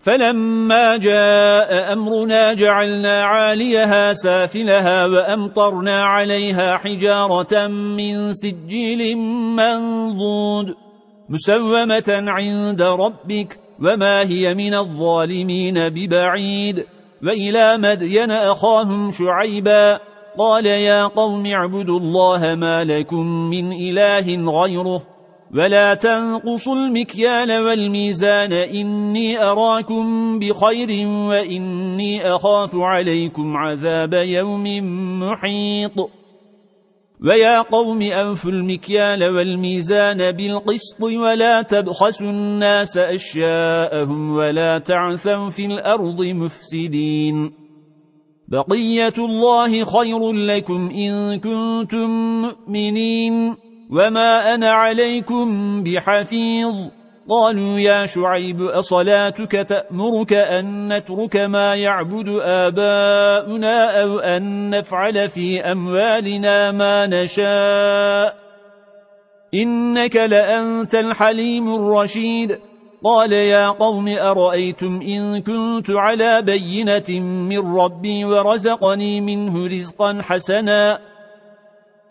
فلما جاء أمرنا جعلنا عاليها سافلها وأمطرنا عليها حجارة من سجيل منضود مسومة عند ربك وما هي من الظالمين ببعيد وإلى مدين أخاهم شعيبا قال يا قوم اعبدوا الله ما لكم من إله غيره ولا تنقصوا المكيال والميزان إني أراكم بخير وإني أخاف عليكم عذاب يوم محيط ويا قوم أنفوا المكيال والميزان بالقسط ولا تبخسوا الناس أشياءهم ولا تعثوا في الأرض مفسدين بقية الله خير لكم إن كنتم مؤمنين وما أنا عليكم بحفيظ قالوا يا شعيب أصلاتك تأمرك أن نترك ما يعبد آباؤنا أو أن نفعل في أموالنا ما نشاء إنك لأنت الحليم الرشيد قال يا قوم أرأيتم إن كنت على بينة من ربي ورزقني منه رزقا حسنا